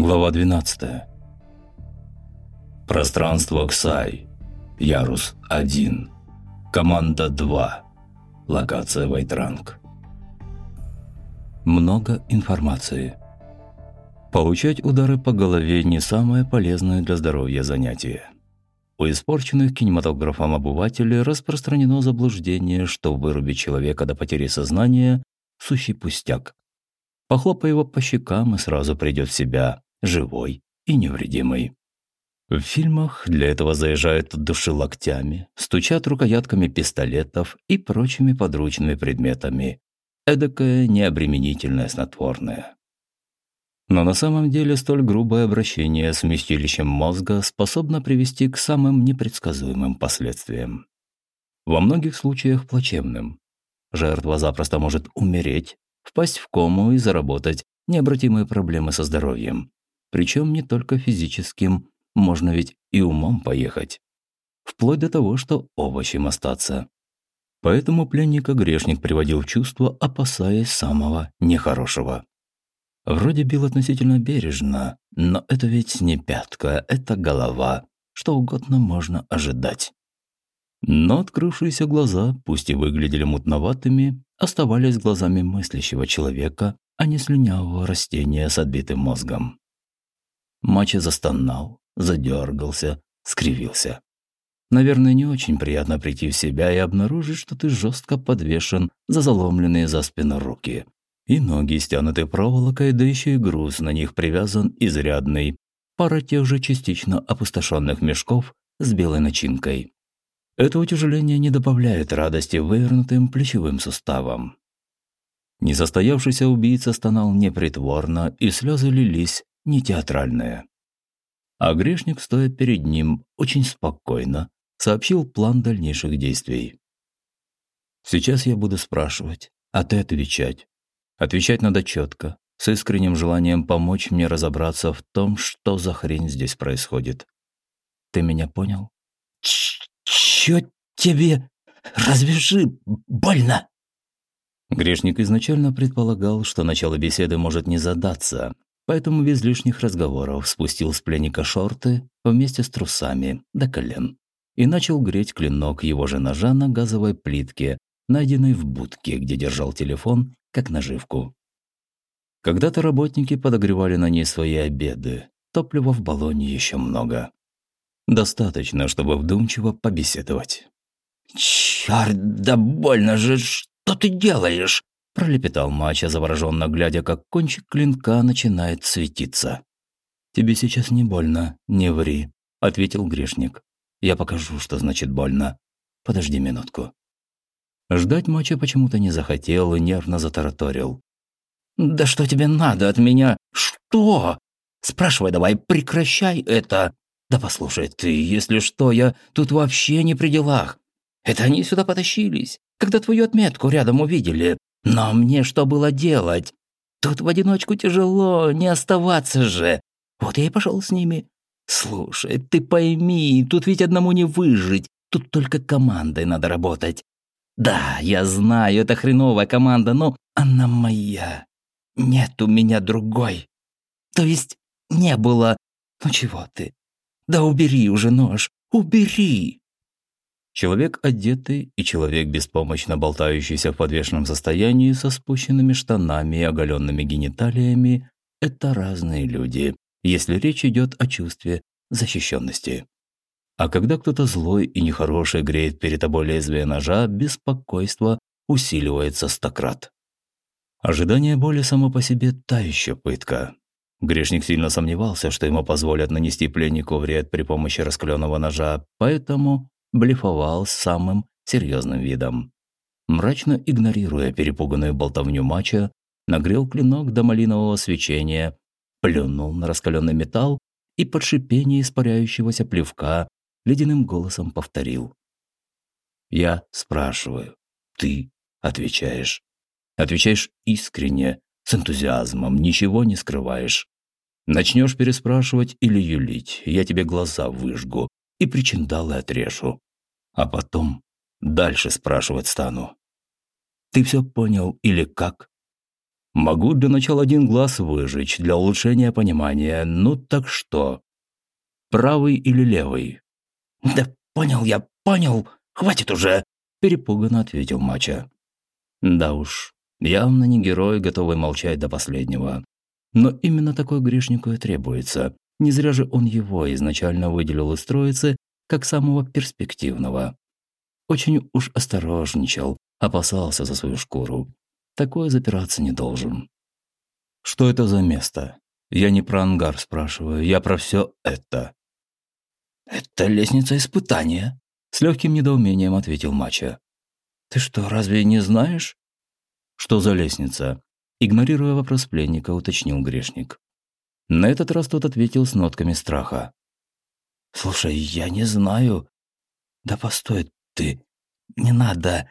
Глава 12. Пространство Ксай. Ярус 1. Команда 2. Локация Вайтранг. Много информации. Получать удары по голове не самое полезное для здоровья занятие. У испорченных кинематографом обывателей распространено заблуждение, что вырубить человека до потери сознания – сущий пустяк. Похлопай его по щекам и сразу придет в себя, живой и невредимый. В фильмах для этого заезжают от души локтями, стучат рукоятками пистолетов и прочими подручными предметами. Эдакое необременительное снотворное. Но на самом деле столь грубое обращение с вместилищем мозга способно привести к самым непредсказуемым последствиям. Во многих случаях плачевным. Жертва запросто может умереть, впасть в кому и заработать необратимые проблемы со здоровьем. Причем не только физическим, можно ведь и умом поехать. Вплоть до того, что овощем остаться. Поэтому пленника грешник приводил в чувство, опасаясь самого нехорошего. Вроде бил относительно бережно, но это ведь не пятка, это голова. Что угодно можно ожидать. Но открывшиеся глаза, пусть и выглядели мутноватыми, оставались глазами мыслящего человека, а не слюнявого растения с отбитым мозгом. Мача застонал, задергался, скривился. Наверное, не очень приятно прийти в себя и обнаружить, что ты жестко подвешен за заломленные за спину руки. И ноги стянуты проволокой, да еще и груз на них привязан изрядный. Пара тех же частично опустошенных мешков с белой начинкой. Это утяжеление не добавляет радости вывернутым плечевым суставам. Несостоявшийся убийца стонал непритворно, и слезы лились не театральные. А грешник, стоя перед ним, очень спокойно сообщил план дальнейших действий. «Сейчас я буду спрашивать, а ты отвечать. Отвечать надо четко, с искренним желанием помочь мне разобраться в том, что за хрень здесь происходит. Ты меня понял?» «Чё тебе? Развяжи, больно!» Грешник изначально предполагал, что начало беседы может не задаться, поэтому без лишних разговоров спустил с пленника шорты вместе с трусами до колен и начал греть клинок его же ножа на газовой плитке, найденной в будке, где держал телефон, как наживку. Когда-то работники подогревали на ней свои обеды, топлива в баллоне еще много. Достаточно, чтобы вдумчиво побеседовать. «Чёрт, да больно же, что ты делаешь?» Пролепетал Мача, завороженно глядя, как кончик клинка начинает светиться. «Тебе сейчас не больно, не ври», – ответил грешник. «Я покажу, что значит больно. Подожди минутку». Ждать Мача почему-то не захотел и нервно затараторил. «Да что тебе надо от меня? Что? Спрашивай давай, прекращай это!» «Да послушай ты, если что, я тут вообще не при делах. Это они сюда потащились, когда твою отметку рядом увидели. Но мне что было делать? Тут в одиночку тяжело, не оставаться же. Вот я и пошел с ними. Слушай, ты пойми, тут ведь одному не выжить. Тут только командой надо работать. Да, я знаю, это хреновая команда, но она моя. Нет у меня другой. То есть не было. Ну чего ты? Да убери уже нож, убери. Человек одетый и человек, беспомощно болтающийся в подвешенном состоянии со спущенными штанами и оголенными гениталиями – это разные люди, если речь идет о чувстве защищенности. А когда кто-то злой и нехороший греет перед тобой лезвие ножа, беспокойство усиливается стократ. Ожидание боли само по себе – та еще пытка. Грешник сильно сомневался, что ему позволят нанести пленнику вред при помощи раскаленного ножа, поэтому блефовал с самым серьезным видом. Мрачно игнорируя перепуганную болтовню мача, нагрел клинок до малинового свечения, плюнул на раскаленный металл и под шипение испаряющегося плевка ледяным голосом повторил. «Я спрашиваю, ты отвечаешь. Отвечаешь искренне, с энтузиазмом, ничего не скрываешь. Начнешь переспрашивать или юлить, я тебе глаза выжгу, и причиндалы отрежу. А потом дальше спрашивать стану. Ты все понял или как? Могу для начала один глаз выжечь для улучшения понимания. Ну так что? Правый или левый? Да понял я, понял. Хватит уже, перепуганно ответил Мача. Да уж, явно не герой, готовый молчать до последнего. Но именно такой грешнику и требуется. Не зря же он его изначально выделил из троицы как самого перспективного. Очень уж осторожничал, опасался за свою шкуру. Такое запираться не должен. Что это за место? Я не про ангар спрашиваю, я про все это. Это лестница испытания, с легким недоумением ответил Мача. Ты что, разве не знаешь? Что за лестница? Игнорируя вопрос пленника, уточнил грешник. На этот раз тот ответил с нотками страха. «Слушай, я не знаю». «Да постой ты, не надо.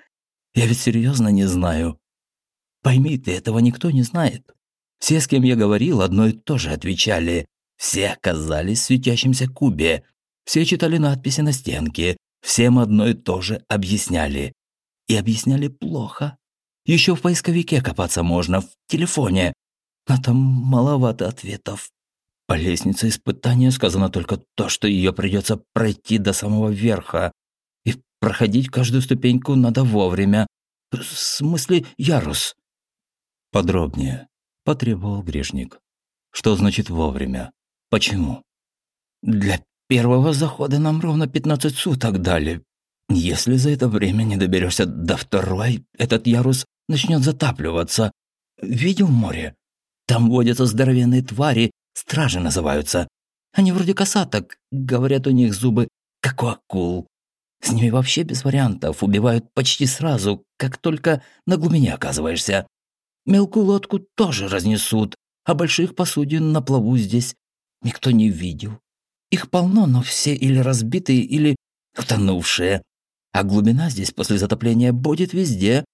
Я ведь серьезно не знаю. Пойми ты, этого никто не знает. Все, с кем я говорил, одно и то же отвечали. Все оказались в светящемся кубе. Все читали надписи на стенке. Всем одно и то же объясняли. И объясняли плохо. Еще в поисковике копаться можно, в телефоне. А там маловато ответов. По лестнице испытания сказано только то, что ее придется пройти до самого верха. И проходить каждую ступеньку надо вовремя. В смысле, ярус. Подробнее, потребовал грешник. Что значит вовремя? Почему? Для первого захода нам ровно 15 суток дали. Если за это время не доберешься до второй, этот ярус начнет затапливаться. Видел море? Там водятся здоровенные твари, стражи называются. Они вроде косаток, говорят, у них зубы, как у акул. С ними вообще без вариантов, убивают почти сразу, как только на глубине оказываешься. Мелкую лодку тоже разнесут, а больших посудин на плаву здесь никто не видел. Их полно, но все или разбитые, или утонувшие. А глубина здесь после затопления будет везде.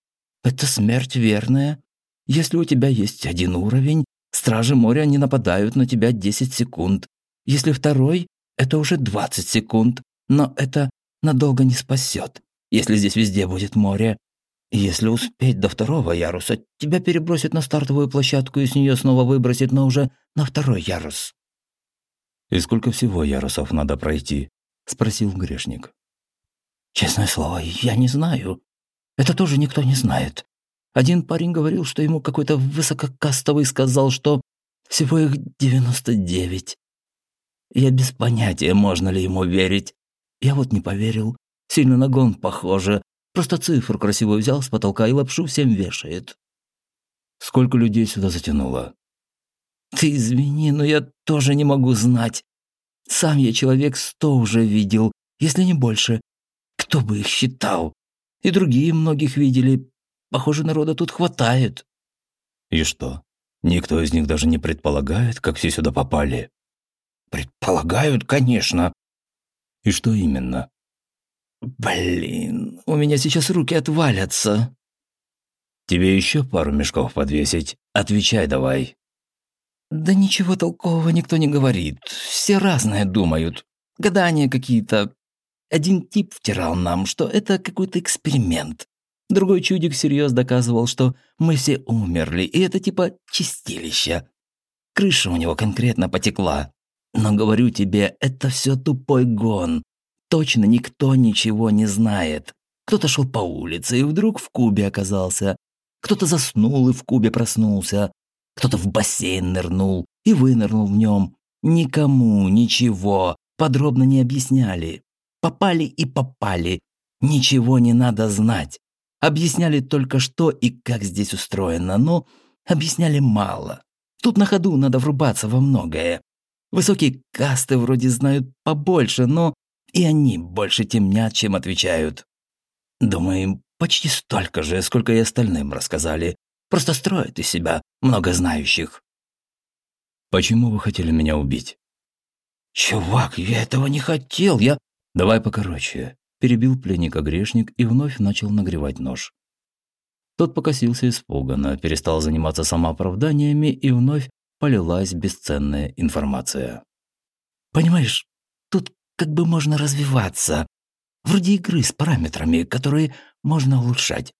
Это смерть верная. Если у тебя есть один уровень, стражи моря не нападают на тебя 10 секунд. Если второй, это уже 20 секунд. Но это надолго не спасет, если здесь везде будет море. Если успеть до второго яруса, тебя перебросит на стартовую площадку и с нее снова выбросит, но уже на второй ярус. «И сколько всего ярусов надо пройти?» – спросил грешник. «Честное слово, я не знаю. Это тоже никто не знает. Один парень говорил, что ему какой-то высококастовый сказал, что всего их 99. Я без понятия, можно ли ему верить. Я вот не поверил. Сильно на гон похоже. Просто цифру красивую взял с потолка и лапшу всем вешает. Сколько людей сюда затянуло? Ты извини, но я тоже не могу знать. Сам я человек сто уже видел, если не больше. Кто бы их считал? И другие многих видели, Похоже, народа тут хватает». «И что? Никто из них даже не предполагает, как все сюда попали?» «Предполагают, конечно». «И что именно?» «Блин, у меня сейчас руки отвалятся». «Тебе еще пару мешков подвесить? Отвечай давай». «Да ничего толкового никто не говорит. Все разное думают. Гадания какие-то. Один тип втирал нам, что это какой-то эксперимент. Другой чудик всерьез доказывал, что мы все умерли, и это типа чистилище. Крыша у него конкретно потекла. Но говорю тебе, это все тупой гон. Точно никто ничего не знает. Кто-то шел по улице и вдруг в кубе оказался. Кто-то заснул и в кубе проснулся. Кто-то в бассейн нырнул и вынырнул в нем. Никому ничего подробно не объясняли. Попали и попали. Ничего не надо знать. Объясняли только что и как здесь устроено, но объясняли мало. Тут на ходу надо врубаться во многое. Высокие касты вроде знают побольше, но и они больше темнят, чем отвечают. Думаю, почти столько же, сколько и остальным рассказали. Просто строят из себя много знающих. Почему вы хотели меня убить? Чувак, я этого не хотел, я... Давай покороче перебил пленника грешник и вновь начал нагревать нож. Тот покосился испуганно, перестал заниматься самооправданиями и вновь полилась бесценная информация. «Понимаешь, тут как бы можно развиваться. Вроде игры с параметрами, которые можно улучшать.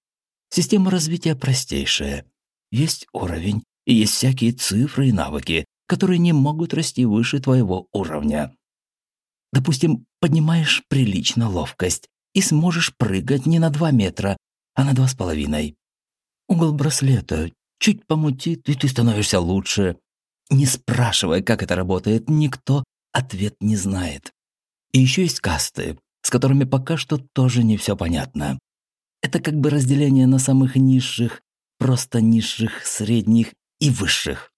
Система развития простейшая. есть уровень, и есть всякие цифры и навыки, которые не могут расти выше твоего уровня. Допустим, поднимаешь прилично ловкость и сможешь прыгать не на 2 метра, а на два с половиной. Угол браслета чуть помутит, и ты становишься лучше. Не спрашивая, как это работает, никто ответ не знает. И еще есть касты, с которыми пока что тоже не все понятно. Это как бы разделение на самых низших, просто низших, средних и высших.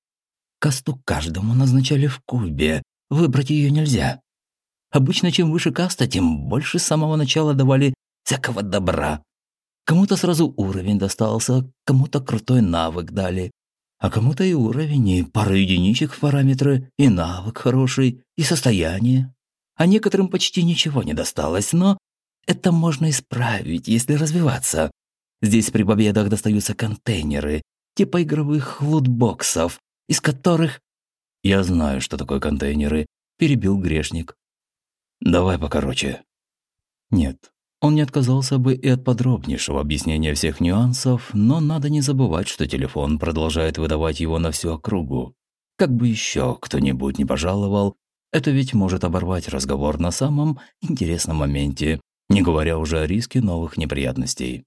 Касту каждому назначали в кубе, выбрать ее нельзя. Обычно чем выше каста, тем больше с самого начала давали всякого добра. Кому-то сразу уровень достался, кому-то крутой навык дали, а кому-то и уровень, и пара единичек в параметры, и навык хороший, и состояние. А некоторым почти ничего не досталось, но это можно исправить, если развиваться. Здесь при победах достаются контейнеры, типа игровых лутбоксов, из которых... Я знаю, что такое контейнеры, перебил грешник. Давай покороче. Нет, он не отказался бы и от подробнейшего объяснения всех нюансов, но надо не забывать, что телефон продолжает выдавать его на всю округу. Как бы еще кто-нибудь не пожаловал, это ведь может оборвать разговор на самом интересном моменте, не говоря уже о риске новых неприятностей.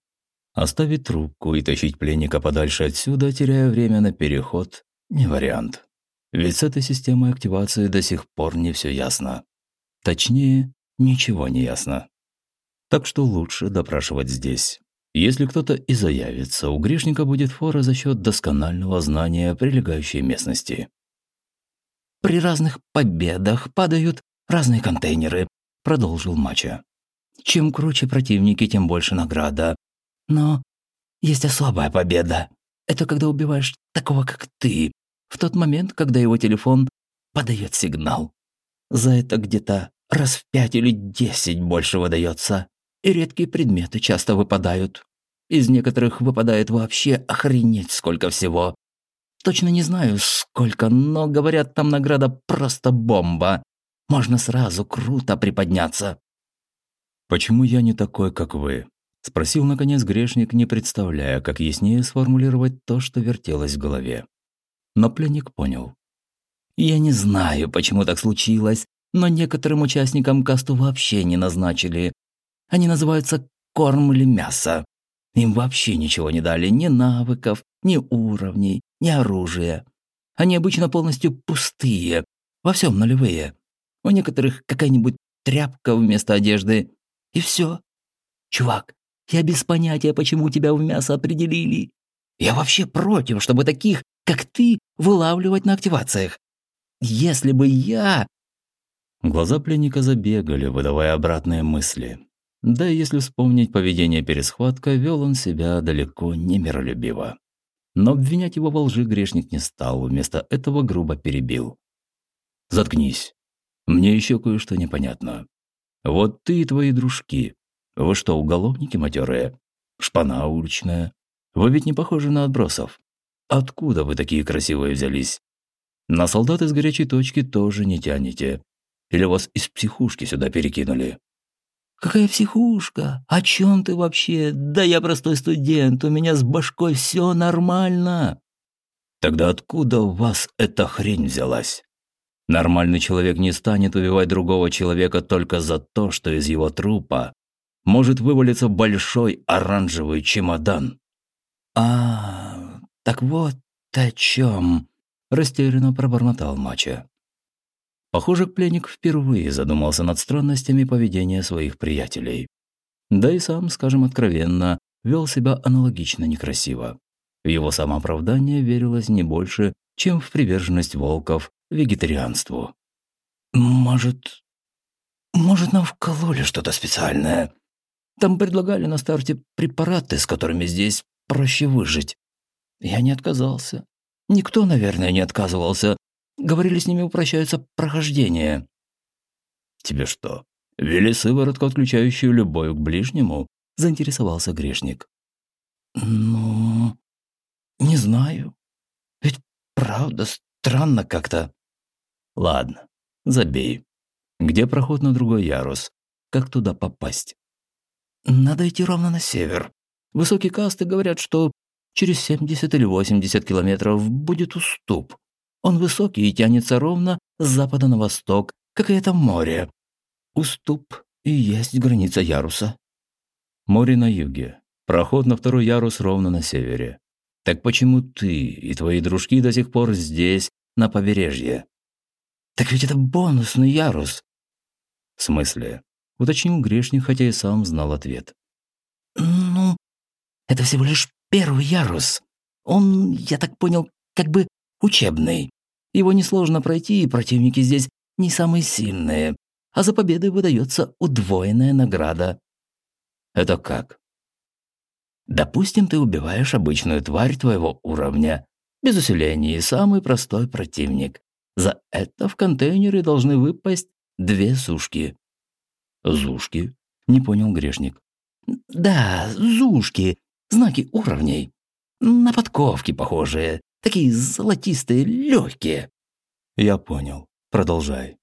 Оставить трубку и тащить пленника подальше отсюда, теряя время на переход, не вариант. Ведь с этой системой активации до сих пор не все ясно. Точнее, ничего не ясно. Так что лучше допрашивать здесь. Если кто-то и заявится, у грешника будет фора за счет досконального знания прилегающей местности. «При разных победах падают разные контейнеры», – продолжил Мача. «Чем круче противники, тем больше награда. Но есть особая победа. Это когда убиваешь такого, как ты, в тот момент, когда его телефон подает сигнал. За это где-то раз в пять или десять больше выдается. И редкие предметы часто выпадают. Из некоторых выпадает вообще охренеть сколько всего. Точно не знаю, сколько, но, говорят, там награда просто бомба. Можно сразу круто приподняться. «Почему я не такой, как вы?» Спросил, наконец, грешник, не представляя, как яснее сформулировать то, что вертелось в голове. Но пленник понял. «Я не знаю, почему так случилось, но некоторым участникам касту вообще не назначили. Они называются корм или мясо. Им вообще ничего не дали, ни навыков, ни уровней, ни оружия. Они обычно полностью пустые, во всем нулевые. У некоторых какая-нибудь тряпка вместо одежды. И все. Чувак, я без понятия, почему тебя в мясо определили. Я вообще против, чтобы таких, как ты, вылавливать на активациях. Если бы я...» Глаза пленника забегали, выдавая обратные мысли. Да и если вспомнить поведение перед схваткой, вел он себя далеко не миролюбиво. Но обвинять его во лжи грешник не стал, вместо этого грубо перебил. «Заткнись. Мне еще кое-что непонятно. Вот ты и твои дружки. Вы что, уголовники матерые? Шпана уличная? Вы ведь не похожи на отбросов. Откуда вы такие красивые взялись? На солдат из горячей точки тоже не тянете. Или вас из психушки сюда перекинули?» «Какая психушка? О чем ты вообще? Да я простой студент, у меня с башкой все нормально». «Тогда откуда у вас эта хрень взялась?» Нормальный человек не станет убивать другого человека только за то, что из его трупа может вывалиться большой оранжевый чемодан. «А, так вот о чем?» – растерянно пробормотал Мача. Похоже, пленник впервые задумался над странностями поведения своих приятелей. Да и сам, скажем откровенно, вел себя аналогично некрасиво. В его самооправдание верилось не больше, чем в приверженность волков вегетарианству. «Может, может, нам вкололи что-то специальное? Там предлагали на старте препараты, с которыми здесь проще выжить. Я не отказался. Никто, наверное, не отказывался, Говорили, с ними упрощается прохождение. Тебе что, вели сыворотку, отключающую любовь к ближнему? Заинтересовался грешник. Ну, не знаю. Ведь правда странно как-то. Ладно, забей. Где проход на другой ярус? Как туда попасть? Надо идти ровно на север. Высокие касты говорят, что через 70 или 80 километров будет уступ. Он высокий и тянется ровно с запада на восток, как и это море. Уступ и есть граница яруса. Море на юге. Проход на второй ярус ровно на севере. Так почему ты и твои дружки до сих пор здесь, на побережье? Так ведь это бонусный ярус. В смысле? Уточнил грешник, хотя и сам знал ответ. Ну, это всего лишь первый ярус. Он, я так понял, как бы учебный. Его несложно пройти, и противники здесь не самые сильные. А за победы выдается удвоенная награда. Это как? Допустим, ты убиваешь обычную тварь твоего уровня. Без усиления и самый простой противник. За это в контейнере должны выпасть две сушки. Зушки? Не понял грешник. Да, зушки. Знаки уровней. На подковки похожие. Такие золотистые, легкие. Я понял. Продолжай.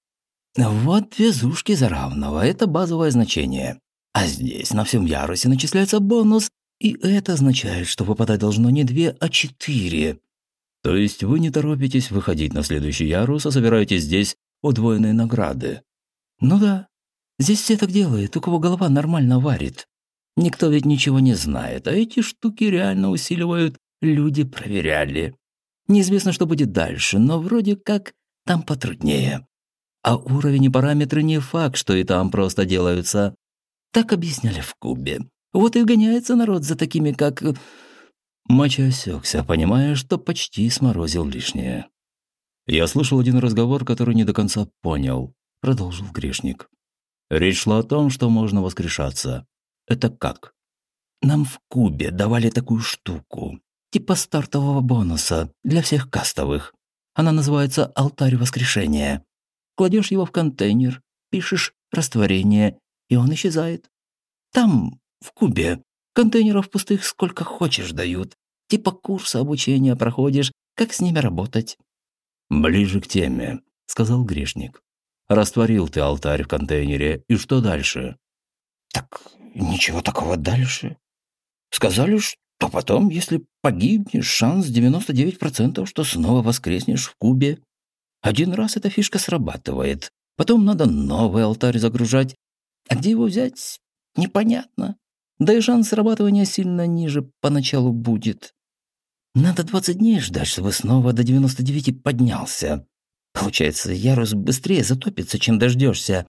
Вот две зушки за равного. Это базовое значение. А здесь на всем ярусе начисляется бонус, и это означает, что выпадать должно не две, а четыре. То есть вы не торопитесь выходить на следующий ярус, а собираете здесь удвоенные награды? Ну да. Здесь все так делают, у кого голова нормально варит. Никто ведь ничего не знает, а эти штуки реально усиливают, люди проверяли. Неизвестно, что будет дальше, но вроде как там потруднее. А уровень и параметры не факт, что и там просто делаются. Так объясняли в Кубе. Вот и гоняется народ за такими, как... Э, Мачо осекся, понимая, что почти сморозил лишнее. «Я слышал один разговор, который не до конца понял», — продолжил грешник. «Речь шла о том, что можно воскрешаться. Это как? Нам в Кубе давали такую штуку, типа стартового бонуса для всех кастовых. Она называется «Алтарь воскрешения». Кладешь его в контейнер, пишешь «Растворение», и он исчезает. Там, в Кубе, контейнеров пустых сколько хочешь дают. Типа курса обучения проходишь, как с ними работать. «Ближе к теме», — сказал грешник. «Растворил ты алтарь в контейнере, и что дальше?» «Так ничего такого дальше. Сказали, что потом, если погибнешь, шанс 99%, что снова воскреснешь в кубе. Один раз эта фишка срабатывает, потом надо новый алтарь загружать. А где его взять, непонятно. Да и шанс срабатывания сильно ниже поначалу будет. Надо 20 дней ждать, чтобы снова до 99 поднялся. Получается, ярус быстрее затопится, чем дождешься.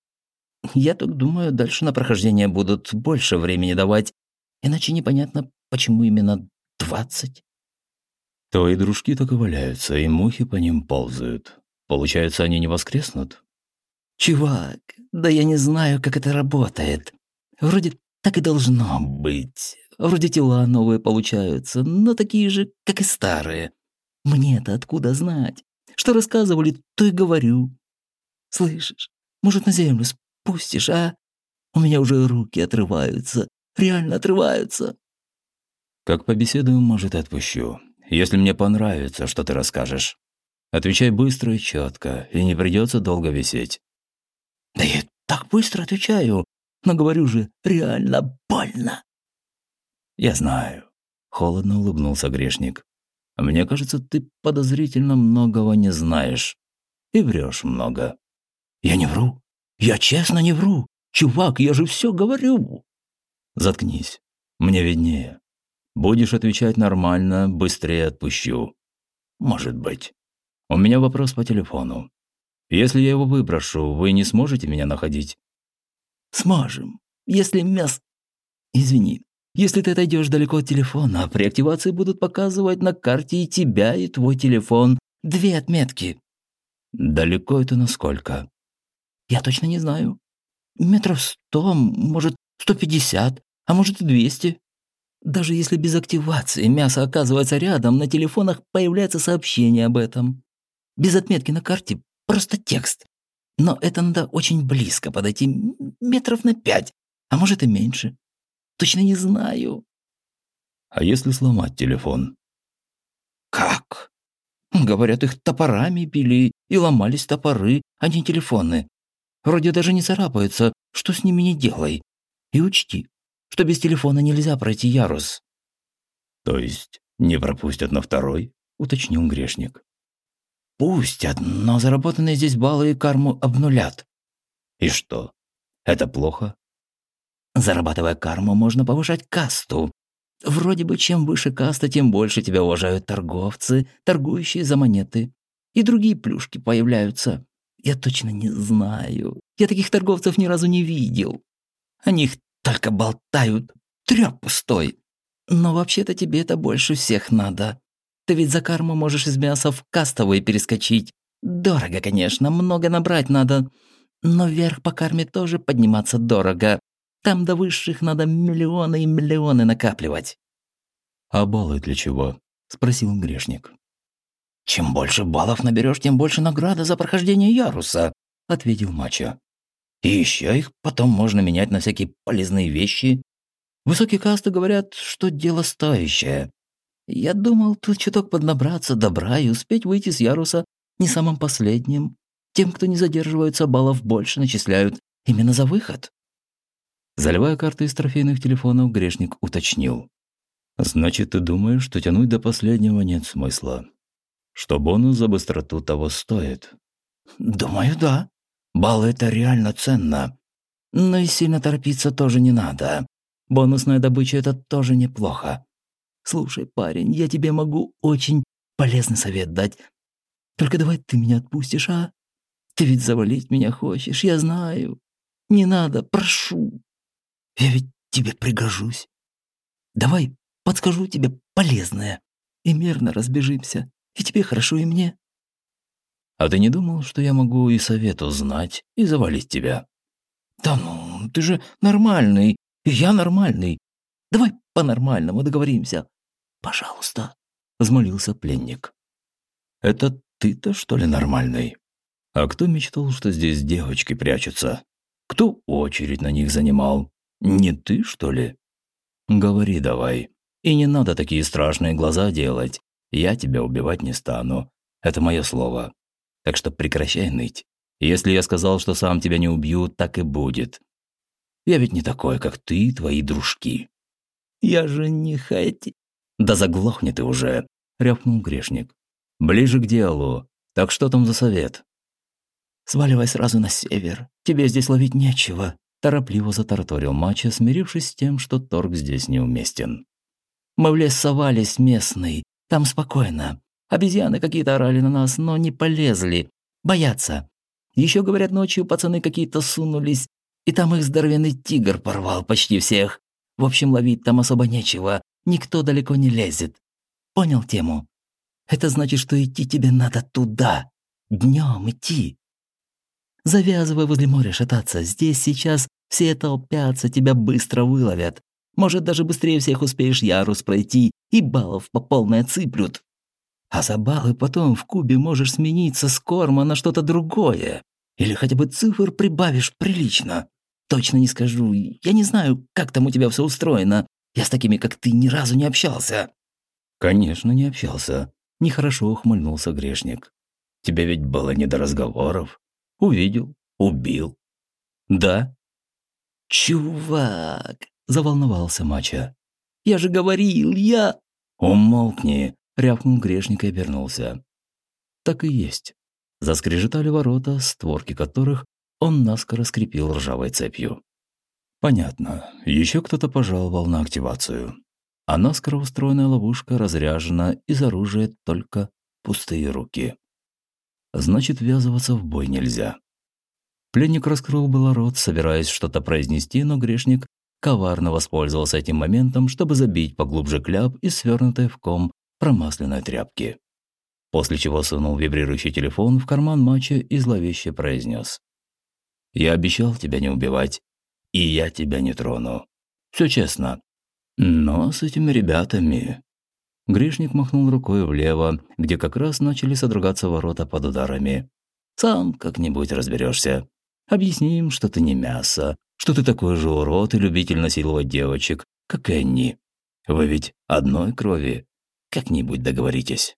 Я так думаю, дальше на прохождение будут больше времени давать, иначе непонятно, почему именно двадцать. Твои дружки так и валяются, и мухи по ним ползают. Получается, они не воскреснут? Чувак, да я не знаю, как это работает. Вроде так и должно быть. Вроде тела новые получаются, но такие же, как и старые. Мне-то откуда знать? Что рассказывали, то и говорю. Слышишь, может, на землю отпустишь, а? У меня уже руки отрываются, реально отрываются». «Как побеседуем, может, отпущу. Если мне понравится, что ты расскажешь. Отвечай быстро и четко, и не придется долго висеть». «Да я так быстро отвечаю, но говорю же, реально больно». «Я знаю», — холодно улыбнулся грешник. «Мне кажется, ты подозрительно многого не знаешь. И врешь много». «Я не вру. Я честно не вру. Чувак, я же все говорю. Заткнись. Мне виднее. Будешь отвечать нормально, быстрее отпущу. Может быть. У меня вопрос по телефону. Если я его выброшу, вы не сможете меня находить? Сможем. Если мяс... Извини. Если ты отойдешь далеко от телефона, при активации будут показывать на карте и тебя, и твой телефон. Две отметки. Далеко это насколько? Я точно не знаю. Метров сто, может, сто пятьдесят, а может и двести. Даже если без активации мясо оказывается рядом, на телефонах появляется сообщение об этом. Без отметки на карте просто текст. Но это надо очень близко подойти, метров на пять, а может и меньше. Точно не знаю. А если сломать телефон? Как? Говорят, их топорами били и ломались топоры, а не телефоны. Вроде даже не царапаются, что с ними не делай. И учти, что без телефона нельзя пройти ярус». «То есть «Не пропустят на второй?» – уточнил грешник. «Пустят, но заработанные здесь баллы и карму обнулят». «И что? Это плохо?» «Зарабатывая карму, можно повышать касту. Вроде бы чем выше каста, тем больше тебя уважают торговцы, торгующие за монеты. И другие плюшки появляются. Я точно не знаю. Я таких торговцев ни разу не видел. О них только болтают. Трёп пустой. Но вообще-то тебе это больше всех надо. Ты ведь за карму можешь из мяса в кастовые перескочить. Дорого, конечно, много набрать надо. Но вверх по карме тоже подниматься дорого. Там до высших надо миллионы и миллионы накапливать». «А баллы для чего?» – спросил грешник. «Чем больше баллов наберешь, тем больше награда за прохождение яруса», – ответил Мачо. «И еще их потом можно менять на всякие полезные вещи. Высокие касты говорят, что дело стоящее. Я думал, тут чуток поднабраться добра и успеть выйти с яруса не самым последним. Тем, кто не задерживается, баллов больше начисляют именно за выход». Заливая карты из трофейных телефонов, грешник уточнил. «Значит, ты думаешь, что тянуть до последнего нет смысла? Что бонус за быстроту того стоит?» «Думаю, да. Баллы – это реально ценно. Но и сильно торопиться тоже не надо. Бонусная добыча – это тоже неплохо. Слушай, парень, я тебе могу очень полезный совет дать. Только давай ты меня отпустишь, а? Ты ведь завалить меня хочешь, я знаю. Не надо, прошу. Я ведь тебе пригожусь. Давай подскажу тебе полезное. И мирно разбежимся. И тебе хорошо, и мне. А ты не думал, что я могу и совету знать, и завалить тебя? Да ну, ты же нормальный, и я нормальный. Давай по-нормальному договоримся. Пожалуйста, взмолился пленник. Это ты-то, что ли, нормальный? А кто мечтал, что здесь девочки прячутся? Кто очередь на них занимал? Не ты, что ли? Говори давай. И не надо такие страшные глаза делать. Я тебя убивать не стану. Это мое слово. Так что прекращай ныть. Если я сказал, что сам тебя не убью, так и будет. Я ведь не такой, как ты и твои дружки. Я же не хотел. Да заглохни ты уже, рявкнул грешник. Ближе к делу. Так что там за совет? Сваливай сразу на север. Тебе здесь ловить нечего. Торопливо затараторил Мача, смирившись с тем, что торг здесь неуместен. «Мы в лес совались, местный. Там спокойно. Обезьяны какие-то орали на нас, но не полезли. Боятся. Еще, говорят, ночью пацаны какие-то сунулись, и там их здоровенный тигр порвал почти всех. В общем, ловить там особо нечего. Никто далеко не лезет. Понял тему? Это значит, что идти тебе надо туда. Днем идти. Завязывай возле моря шататься. Здесь сейчас все толпятся, тебя быстро выловят. Может, даже быстрее всех успеешь ярус пройти, и баллов по полной отсыплют. А за баллы потом в кубе можешь смениться с корма на что-то другое. Или хотя бы цифр прибавишь прилично. Точно не скажу. Я не знаю, как там у тебя все устроено. Я с такими, как ты, ни разу не общался». «Конечно, не общался», – нехорошо ухмыльнулся грешник. «Тебе ведь было не до разговоров. Увидел, убил. Да? Чувак, заволновался Мача. Я же говорил, я... Умолкни, рявкнул грешник и обернулся. Так и есть. Заскрежетали ворота, створки которых он наскоро скрепил ржавой цепью. Понятно. Еще кто-то пожаловал на активацию. А наскоро устроенная ловушка разряжена, из оружия только пустые руки значит, ввязываться в бой нельзя. Пленник раскрыл было рот, собираясь что-то произнести, но грешник коварно воспользовался этим моментом, чтобы забить поглубже кляп из свернутой в ком промасленной тряпки. После чего сунул вибрирующий телефон в карман матча и зловеще произнес. «Я обещал тебя не убивать, и я тебя не трону. Все честно. Но с этими ребятами Грешник махнул рукой влево, где как раз начали содрогаться ворота под ударами. «Сам как-нибудь разберешься. Объясним, что ты не мясо, что ты такой же урод и любитель насиловать девочек, как и они. Вы ведь одной крови. Как-нибудь договоритесь».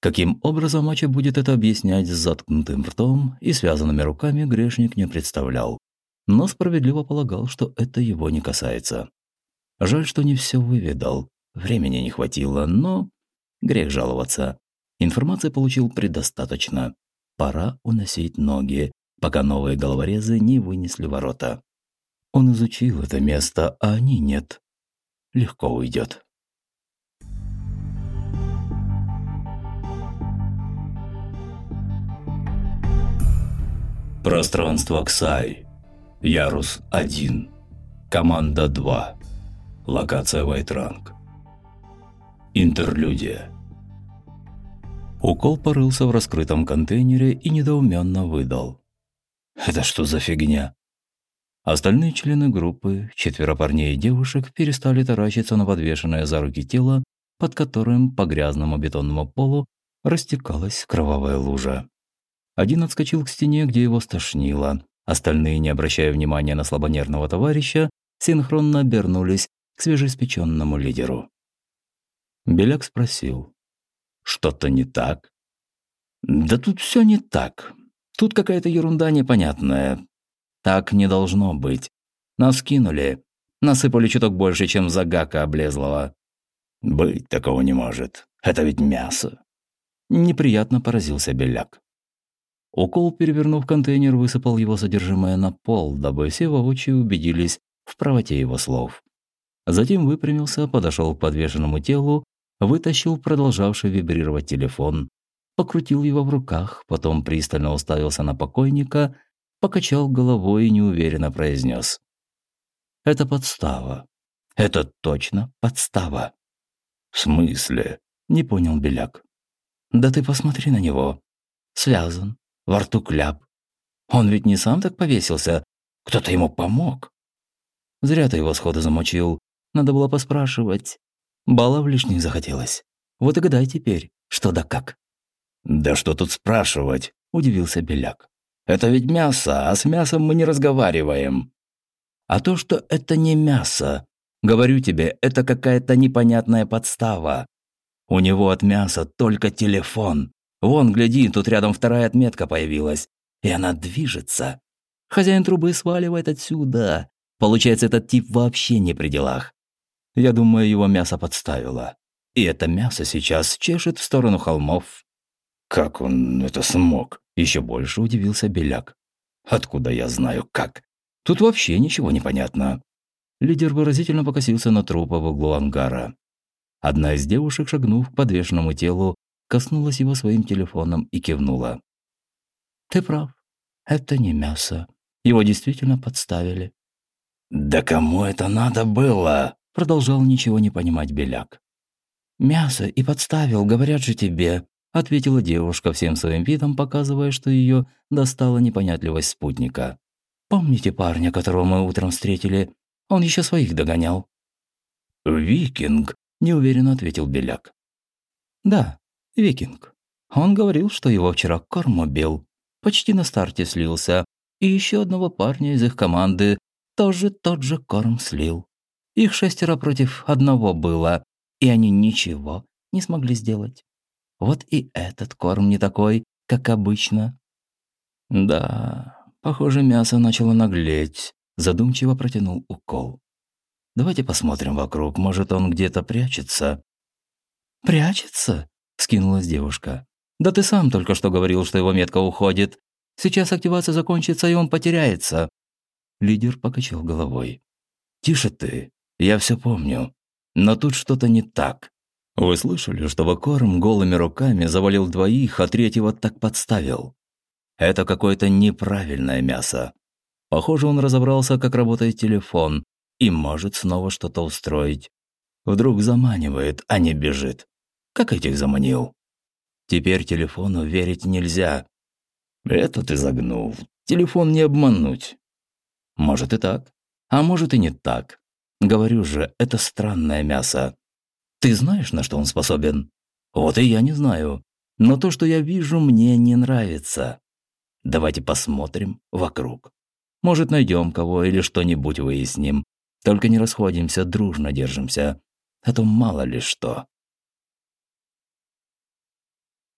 Каким образом Мача будет это объяснять с заткнутым ртом и связанными руками, грешник не представлял. Но справедливо полагал, что это его не касается. Жаль, что не все выведал. времени не хватило, но грех жаловаться. Информации получил предостаточно. Пора уносить ноги, пока новые головорезы не вынесли ворота. Он изучил это место, а они нет. Легко уйдет. Пространство Ксай. Ярус 1. Команда 2. Локация Вайтранг. Интерлюдия. Укол порылся в раскрытом контейнере и недоуменно выдал. «Это что за фигня?» Остальные члены группы, четверо парней и девушек, перестали таращиться на подвешенное за руки тело, под которым по грязному бетонному полу растекалась кровавая лужа. Один отскочил к стене, где его стошнило. Остальные, не обращая внимания на слабонервного товарища, синхронно обернулись к свежеиспеченному лидеру. Беляк спросил. «Что-то не так?» «Да тут все не так. Тут какая-то ерунда непонятная. Так не должно быть. Нас кинули. Насыпали чуток больше, чем загака облезлого». «Быть такого не может. Это ведь мясо». Неприятно поразился Беляк. Укол, перевернув контейнер, высыпал его содержимое на пол, дабы все воочию убедились в правоте его слов. Затем выпрямился, подошел к подвешенному телу, вытащил продолжавший вибрировать телефон, покрутил его в руках, потом пристально уставился на покойника, покачал головой и неуверенно произнес. «Это подстава. Это точно подстава». «В смысле?» – не понял Беляк. «Да ты посмотри на него. Связан, во рту кляп. Он ведь не сам так повесился, кто-то ему помог. Зря ты его сходу замочил, надо было поспрашивать. Баллов лишних захотелось. Вот и гадай теперь, что да как. «Да что тут спрашивать?» – удивился Беляк. «Это ведь мясо, а с мясом мы не разговариваем». «А то, что это не мясо, говорю тебе, это какая-то непонятная подстава. У него от мяса только телефон. Вон, гляди, тут рядом вторая отметка появилась. И она движется. Хозяин трубы сваливает отсюда. Получается, этот тип вообще не при делах. Я думаю, его мясо подставило. И это мясо сейчас чешет в сторону холмов. Как он это смог? Еще больше удивился Беляк. Откуда я знаю, как? Тут вообще ничего не понятно. Лидер выразительно покосился на трупа в углу ангара. Одна из девушек, шагнув к подвешенному телу, коснулась его своим телефоном и кивнула. «Ты прав. Это не мясо. Его действительно подставили». «Да кому это надо было?» Продолжал ничего не понимать Беляк. «Мясо и подставил, говорят же тебе», ответила девушка всем своим видом, показывая, что ее достала непонятливость спутника. «Помните парня, которого мы утром встретили? Он еще своих догонял». «Викинг», – неуверенно ответил Беляк. «Да, Викинг. Он говорил, что его вчера корм убил. Почти на старте слился. И еще одного парня из их команды тоже тот же корм слил. Их шестеро против одного было, и они ничего не смогли сделать. Вот и этот корм не такой, как обычно. Да, похоже, мясо начало наглеть. Задумчиво протянул укол. Давайте посмотрим вокруг, может, он где-то прячется. Прячется? – скинулась девушка. «Да ты сам только что говорил, что его метка уходит. Сейчас активация закончится, и он потеряется». Лидер покачал головой. «Тише ты, я все помню. Но тут что-то не так. Вы слышали, что Вакорм голыми руками завалил двоих, а третьего так подставил? Это какое-то неправильное мясо. Похоже, он разобрался, как работает телефон, и может снова что-то устроить. Вдруг заманивает, а не бежит. Как этих заманил? Теперь телефону верить нельзя. Это ты загнул. Телефон не обмануть. Может и так, а может и не так. Говорю же, это странное мясо. Ты знаешь, на что он способен? Вот и я не знаю. Но то, что я вижу, мне не нравится. Давайте посмотрим вокруг. Может, найдем кого или что-нибудь выясним. Только не расходимся, дружно держимся. А то мало ли что.